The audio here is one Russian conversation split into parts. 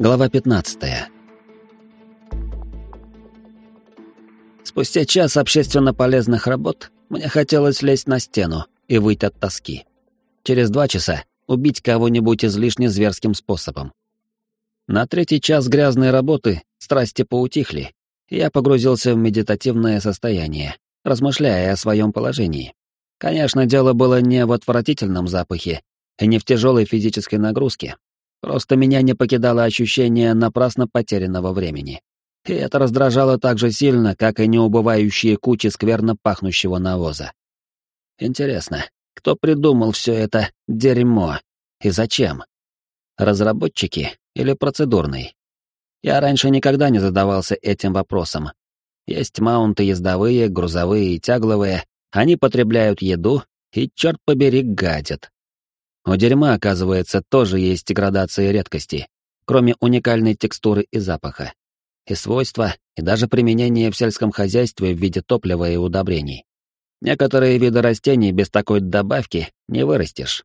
Глава 15. Спустя час общественно полезных работ мне хотелось лезть на стену и выйти от тоски. Через два часа убить кого-нибудь излишне зверским способом. На третий час грязной работы страсти поутихли, и я погрузился в медитативное состояние, размышляя о своем положении. Конечно, дело было не в отвратительном запахе и не в тяжелой физической нагрузке. Просто меня не покидало ощущение напрасно потерянного времени. И это раздражало так же сильно, как и неубывающие кучи скверно пахнущего навоза. Интересно, кто придумал все это дерьмо и зачем? Разработчики или процедурный? Я раньше никогда не задавался этим вопросом. Есть маунты ездовые, грузовые и тягловые, они потребляют еду и, черт побери, гадят. У дерьма, оказывается, тоже есть градации редкости, кроме уникальной текстуры и запаха. И свойства, и даже применение в сельском хозяйстве в виде топлива и удобрений. Некоторые виды растений без такой добавки не вырастешь.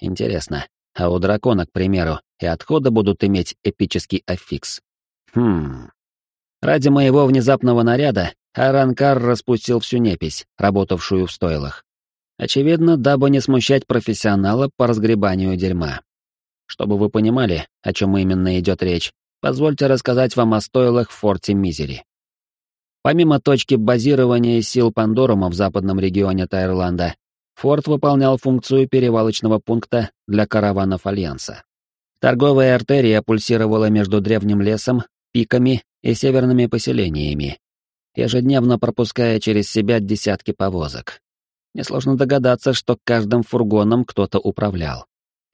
Интересно, а у дракона, к примеру, и отходы будут иметь эпический аффикс. Хм. Ради моего внезапного наряда Аранкар распустил всю непись, работавшую в стойлах. Очевидно, дабы не смущать профессионала по разгребанию дерьма. Чтобы вы понимали, о чем именно идет речь, позвольте рассказать вам о стойлах в форте Мизери. Помимо точки базирования сил Пандорума в западном регионе Тайрланда, форт выполнял функцию перевалочного пункта для караванов Альянса. Торговая артерия пульсировала между древним лесом, пиками и северными поселениями, ежедневно пропуская через себя десятки повозок. Несложно догадаться, что каждым фургоном кто-то управлял.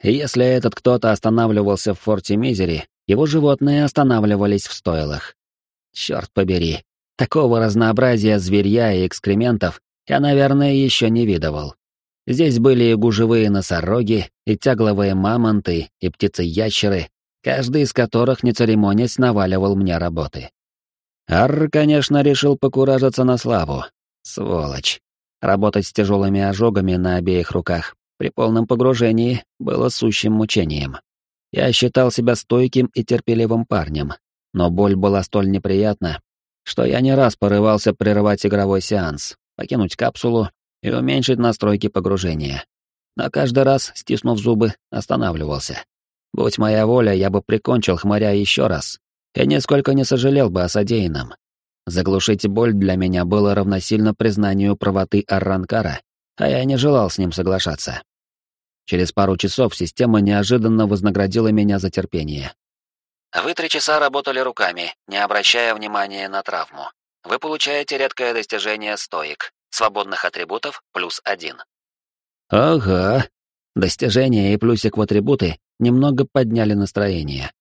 И если этот кто-то останавливался в форте Мизери, его животные останавливались в стойлах. Черт побери, такого разнообразия зверья и экскрементов я, наверное, еще не видывал. Здесь были и гужевые носороги, и тягловые мамонты, и птицы-ящеры, каждый из которых, не церемонясь, наваливал мне работы. Арр, конечно, решил покуражиться на славу. Сволочь. Работать с тяжелыми ожогами на обеих руках при полном погружении было сущим мучением. Я считал себя стойким и терпеливым парнем, но боль была столь неприятна, что я не раз порывался прерывать игровой сеанс, покинуть капсулу и уменьшить настройки погружения. Но каждый раз, стиснув зубы, останавливался. Будь моя воля, я бы прикончил хмыря еще раз. Я нисколько не сожалел бы о содеянном. Заглушить боль для меня было равносильно признанию правоты Арранкара, а я не желал с ним соглашаться. Через пару часов система неожиданно вознаградила меня за терпение. Вы три часа работали руками, не обращая внимания на травму. Вы получаете редкое достижение стоик, свободных атрибутов плюс один. Ага, достижения и плюсик в атрибуты немного подняли настроение.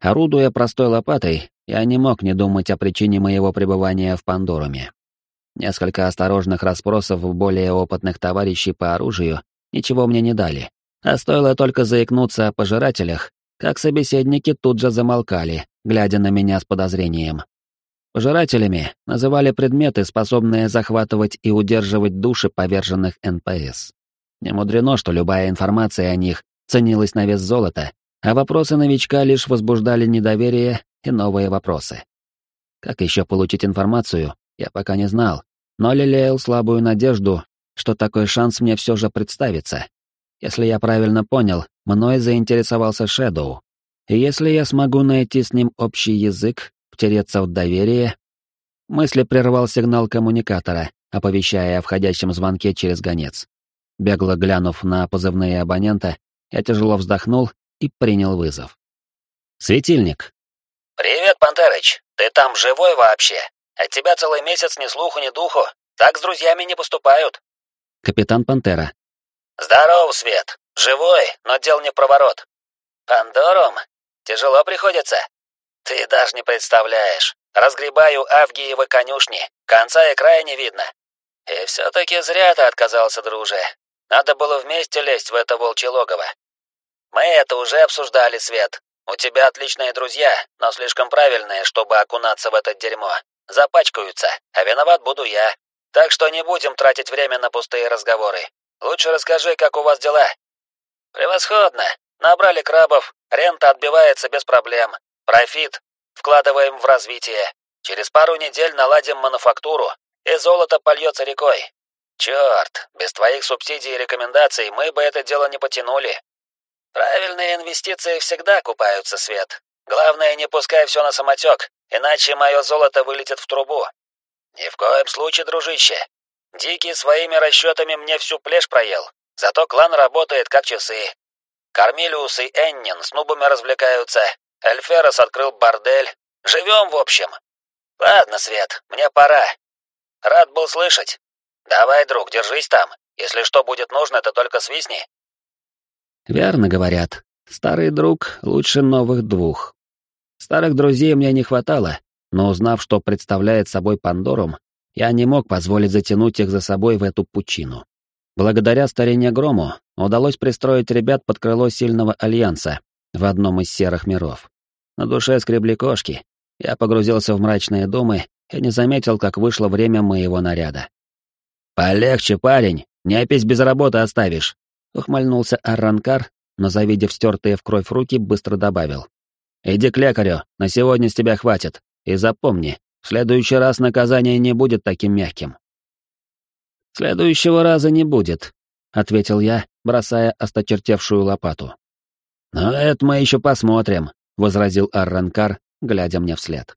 Орудуя простой лопатой, я не мог не думать о причине моего пребывания в Пандоруме. Несколько осторожных расспросов более опытных товарищей по оружию ничего мне не дали, а стоило только заикнуться о пожирателях, как собеседники тут же замолкали, глядя на меня с подозрением. Пожирателями называли предметы, способные захватывать и удерживать души поверженных НПС. Не мудрено, что любая информация о них ценилась на вес золота, а вопросы новичка лишь возбуждали недоверие и новые вопросы. Как еще получить информацию, я пока не знал, но лелеял слабую надежду, что такой шанс мне все же представится. Если я правильно понял, мной заинтересовался Шэдоу. И если я смогу найти с ним общий язык, втереться в доверие... Мысли прервал сигнал коммуникатора, оповещая о входящем звонке через гонец. Бегло глянув на позывные абонента, я тяжело вздохнул и принял вызов. «Светильник». «Привет, Пантерыч. Ты там живой вообще? От тебя целый месяц ни слуху, ни духу. Так с друзьями не поступают». «Капитан Пантера». «Здоров, Свет. Живой, но дел не в проворот. Пандорум? Тяжело приходится? Ты даже не представляешь. Разгребаю Авгиевы конюшни. Конца и края не видно. И все-таки зря ты отказался, друже. Надо было вместе лезть в это волчье логово. Мы это уже обсуждали, Свет. У тебя отличные друзья, но слишком правильные, чтобы окунаться в это дерьмо. Запачкаются, а виноват буду я. Так что не будем тратить время на пустые разговоры. Лучше расскажи, как у вас дела. Превосходно. Набрали крабов, рента отбивается без проблем. Профит вкладываем в развитие. Через пару недель наладим мануфактуру, и золото польется рекой. Черт, без твоих субсидий и рекомендаций мы бы это дело не потянули. Правильные инвестиции всегда купаются, Свет. Главное, не пускай все на самотек, иначе мое золото вылетит в трубу. Ни в коем случае, дружище. Дикий своими расчетами мне всю плешь проел. Зато клан работает как часы. Кармилиус и Эннин с нубами развлекаются. Эльферос открыл бордель. Живем, в общем. Ладно, Свет, мне пора. Рад был слышать. Давай, друг, держись там. Если что будет нужно, то только свистни. Верно говорят. Старый друг лучше новых двух. Старых друзей мне не хватало, но узнав, что представляет собой Пандорум, я не мог позволить затянуть их за собой в эту пучину. Благодаря старине Грому удалось пристроить ребят под крыло сильного альянса в одном из серых миров. На душе скребли кошки. Я погрузился в мрачные думы и не заметил, как вышло время моего наряда. «Полегче, парень, не опись без работы оставишь», — ухмыльнулся Арранкар, но, завидев стертые в кровь руки, быстро добавил. «Иди к лекарю, на сегодня с тебя хватит, и запомни, в следующий раз наказание не будет таким мягким». «Следующего раза не будет», — ответил я, бросая осточертевшую лопату. «Но это мы еще посмотрим», — возразил Арранкар, глядя мне вслед.